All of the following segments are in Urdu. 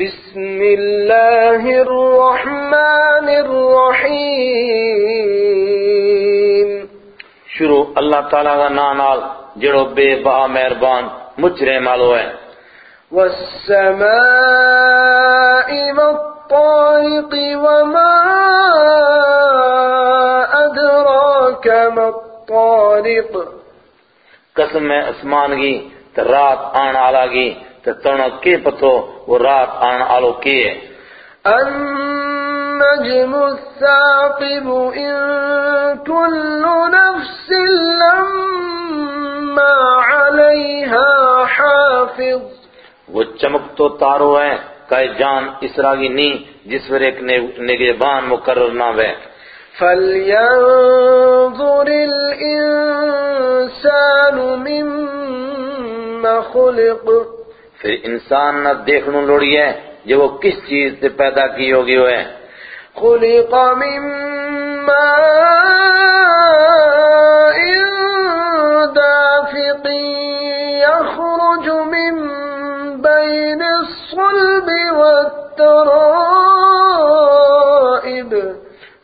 بسم الله الرحمن الرحيم شروع اللہ تعالیٰ کا نام نال جڑو بے بہا مہربان مجرے مالو ہے والسماء والطارق وما أدراك ما الطارق۔ قسم میں اسمان تو رات آن آلا گی تو تنو کے پتو وہ رات آن آلو کے ہے؟ النجم الثاقب إن كل نفس لما عليها حافظ. وہ چمک تو تارو ہے کہ جان اسرا کی نہیں جس پر ایک نگہبان مقرر نہ وے۔ فلينظر الإنسان مما خلق۔ پھر انسان نہ دیکھنو لوڑی ہے جو وہ کس چیز سے پیدا کی ہوگی ہے۔ خلق من ماء دافق يخرج من بين الصلب والترائب۔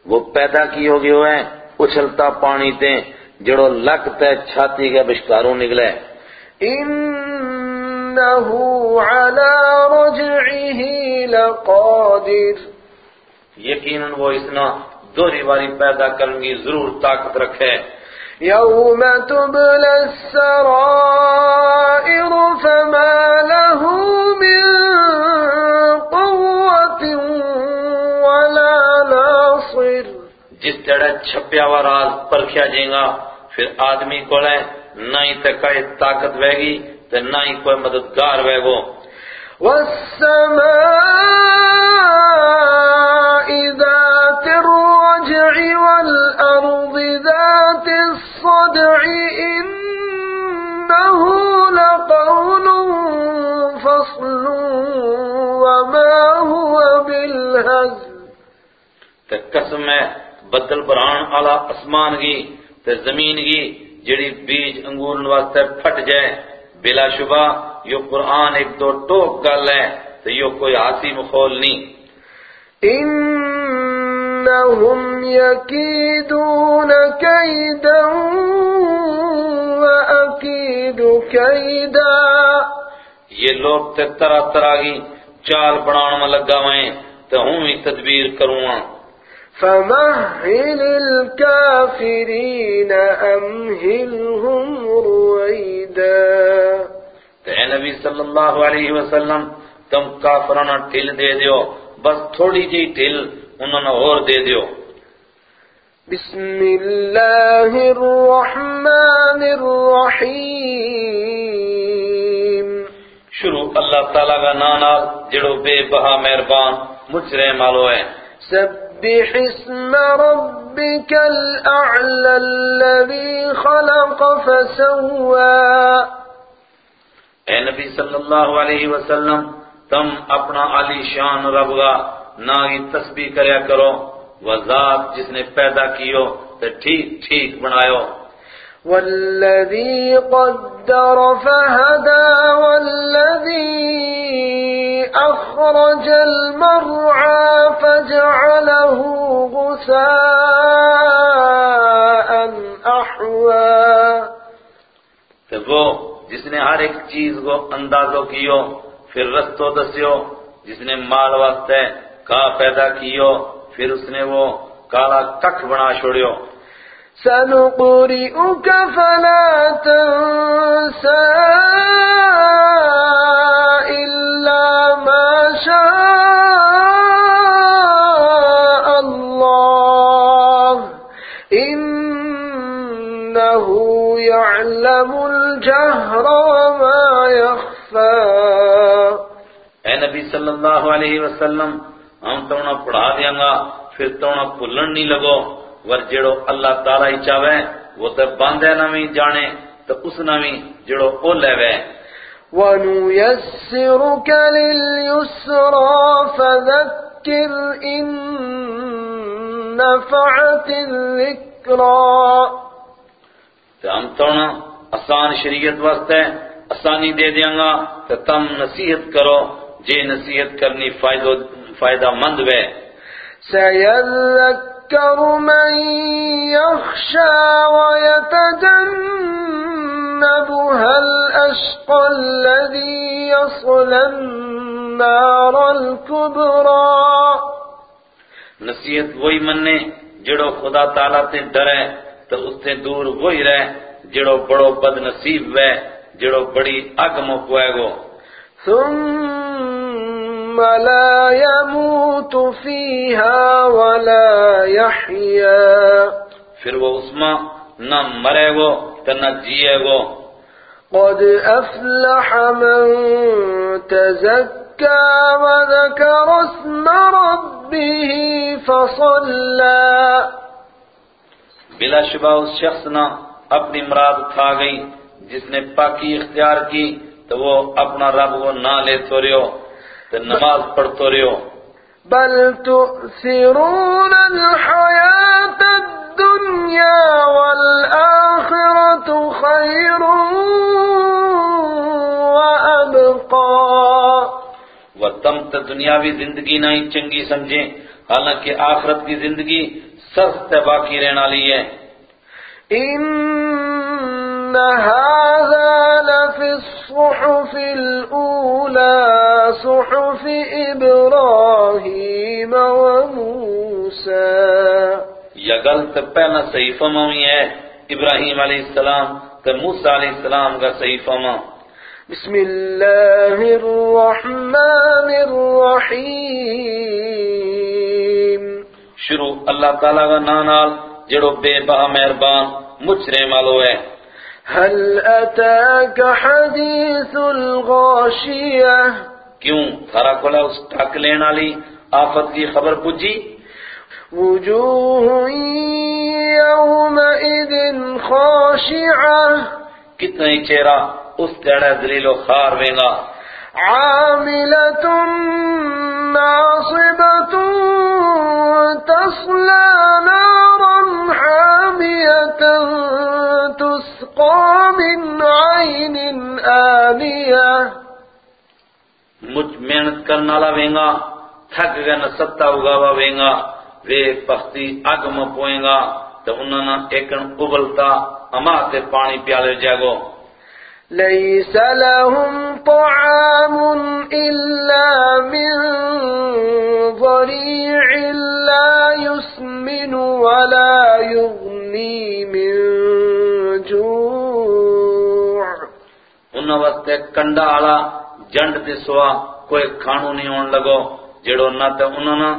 وہ پیدا کی ہوگی ہے اچھلتا پانی تے جڑو لک تے چھاتی کے بشکاروں نکلے۔ إنه على رجعه لقادر۔ یقیناً وہ اسنا دوری باری پیدا کرنے کی ضرور طاقت رکھے۔ يوم تبلى السرائر فما له من قوة ولا ناصر۔ جس جڑے چھپیا ہوا راز پرکھیا جائیں گا پھر آدمی کو نہ ہی تے کوئی طاقت وے گی۔ تے نہ ہی کوئی مددگار وے گو والسماء ذات الرجع والأرض ذات الصدع إنه لقول فصل وما هو بالهزل۔ تے قسم ہے بدل بران آلا اسمان گی تے زمین گی جڑی بیج انگور واسطے پھٹ جائے۔ بلا شبہ یہ قرآن ایک دو ٹوک گل ہے تو یہ کوئی ہاتھی مخول نہیں۔ إنهم يكيدون كيدا وأكيد كيدا یہ لوگ تے طرح طرح کی چال بنان میں لگا ہوئے تو ہوں ہی تدبیر کروں گا فمهل الكافرين أمهلهم رويدا تو اے نبی صلی اللہ علیہ وسلم تم کافرانہ ٹھل دے دیو بس تھوڑی جی ٹھل انہوں نے اور دے دیو۔ بسم الله الرحمن الرحيم شروع اللہ تعالیٰ کا نانا جڑو بے بہا مہربان مجرے مالو ہے۔ سبح اسم ربك الأعلى الذي خلق فسوى. اے نبی صلی اللہ علیہ وسلم تم اپنا علی شان رب گا نہ ہی تسبیح کریا کرو وہ ذات جس نے پیدا کیو تو ٹھیک ٹھیک بنایو۔ والذي قدر فهدى والذي أخرج المرعى فجعله غثاء أحوى. تو وہ جس نے ہر ایک چیز کو اندازو کیو پھر رستو دسیو جس نے مال واسطے کا پیدا کیو پھر اس نے وہ کالا ککھ بنا چھوڑیو۔ سنقرئك فلا تنسى الجهر وما يخفى. اے نبی صلی اللہ علیہ وسلم ہم تو انہیں پڑھا دیاں گا پھر تو انہیں پھلن نہیں لگو ور جڑو اللہ تعالیٰ ہی چاہوے وہ تو باندھے نویں جانے تو اس نویں جڑو او لے وے۔ ونيسرك لليسرى فذكر إن نفعت الذكرى. تو ہم تو انہیں آسان شریعت واسطے آسانی دے دیاں گا تو تم نصیحت کرو جے نصیحت کرنی فائدہ فائدہ مند وے۔ سيذكر من يخشى ويتجنبها الأشقى الذي يصلى النار الكبرى نصیحت وہی مننے جڑو خدا تعالیٰ تے ڈرے تو اس سے دور وہی رہ جڑو بڑو بد نصیب وے جڑو بڑی اگ موکوائے گو۔ ثم لا يموت فيها ولا يحيا۔ پھر وہ اس میں نہ مرے گو تو نہ جیے گو۔ قد أفلح من تزكى وذكر اسم ربه فصلى بلا شبہ اس شخص نہ اپنی مراد کھا گئی جس نے پاکی اختیار کی تو وہ اپنا رب کو نہ لے تو رہو تو نماز پڑھتو رہو بل تؤثرون الحياة الدنيا والآخرة خير وأبقى وہ تم تو دنیاوی زندگی نہ ہی چنگی سمجھیں حالانکہ آخرت کی زندگی سخت باقی رہنا لی ہے۔ إن هذا لفي الصحف الأولى صحف إبراهيم وموسى. یا غلط پہلا صحیفہ میں ہے ابراہیم علیہ السلام تو موسیٰ علیہ السلام کا صحیفہ میں۔ بسم الله الرحمن الرحيم شروع اللہ تعالیٰ کا نانال جڑو بے بہا مہربان مجھ رحم والو ہے۔ هل أتاك حديث الغاشية؟ کیوں؟ تھارا کھولا اس ٹک لین والی آفت کی خبر پجی وجوه يومئذ خاشعة. کتنا ہی چہرہ اس تیڑے دلیل و خار وینگا عاملة ناصبة تصلى نارا. حامية تسقى من عين آنية مجھ محنت کرنا لا وینگا تھک گئے نہ ستا اگاوا وینگا وے پختی اگ میں پوئیں گا تو انہوں نے ایکن ابلتا اما تے پانی پیالے جاگو۔ ليس لهم طعام إلا من ضريع لا يسمن ولا يغني واسطے کنڈا آلا جنڈ دے سوا کوئی کھانو نہیں ہون لگو جڑو نہ تے انہوں نے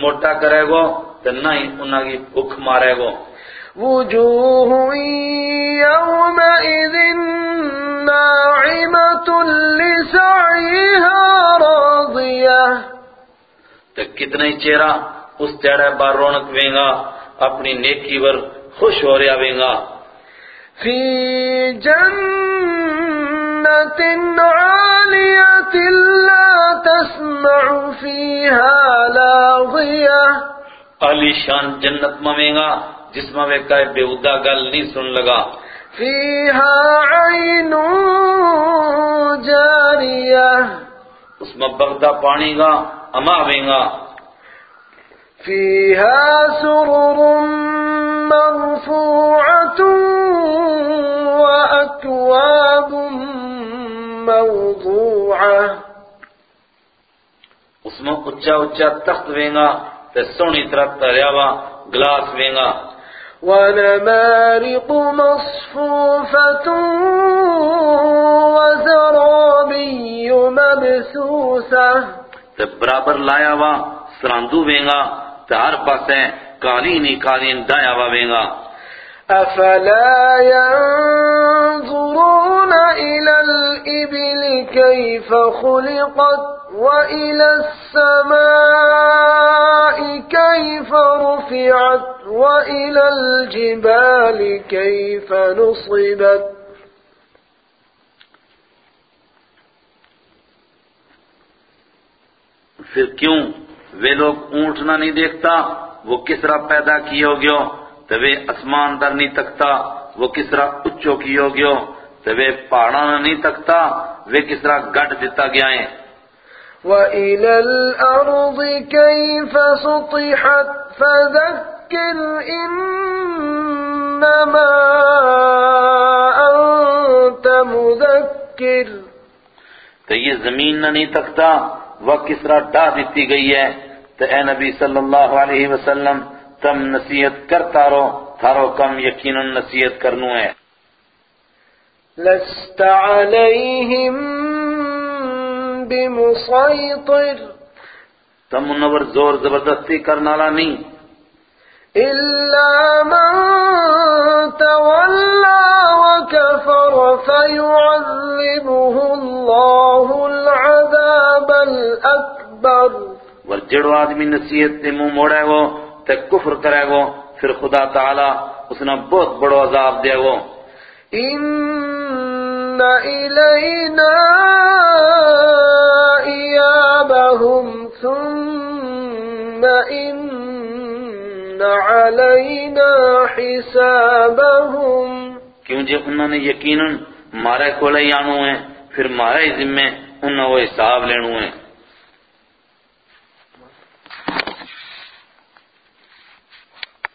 موٹا کرے گو تے نہ ہی انہوں کی بھوک مارے گو۔ وجوه يومئذ ناعمة لسعيها راضية۔ تے کتنا ہی چہرہ اس تیڑے بار رونق وینگا اپنی نیکی ور خوش ہو رہا وینگا في جنة عالية لا تسمع فيها لاغية. عالی شان جنت میں وینگا جس میں کہے بےہودہ گل نہیں سن لگا۔ فيها عين جارية. اس میں بغدہ پانی گا اما وینگا فيها سرر وأكواب موضوعة اس میں اچا اچا تخت وینگا تے سونی طرح تریاوا گلاس وینگا۔ ونمارق مصفوفة وزرابي مبثوثة۔ تے برابر لایا وا سراندو وینگا تے ہر پاسے قالین ہی قالین دایا وا وینگا۔ أفلا ينظرون إلى الإبل كيف خلقت؟ وإلى السماء كيف رفعت وإلى الجبال كيف نصبت پھر کیوں وہ لوگ اونٹنا نہیں دیکھتا؟ وہ کس طرح پیدا کیو گیو تو وہ اسمان در نہیں تکتا، وہ کس طرح اچھو اچو کیو گیو تو وہ پہاڑاں نہ نہیں تکتا، وہ کس طرح گٹ دیتا گیا ہے؟ وإلى الأرض كيف سطحت فذكر إنما أنت مذكر تو یہ زمین نہ نہیں تکتا وہ کس طرح ڈا دیتی گئی ہے؟ تو اے نبی صلی اللہ علیہ وسلم تم نصیحت کرتا رہو تھارو کم یقیناً نصیحت کرنو ہے۔ لست عليهم بمسيطر. تم منور زور زبردستی کرنا نہیں۔ إلا من تولى وكفر فيعذبه الله العذاب الأكبر. ور جڑو آدمی نصیحت تے منہ موڑے گو تے کفر کرے گو پھر خدا تعالی اس نے بہت بڑو عذاب دے گو إلينا إيابهم ثم إن علينا حسابهم کیوں جے انہوں نے یقیناً مارے کولے آنو ہیں، پھر مارے ذمہ انہوں وہ حساب لینو ہیں۔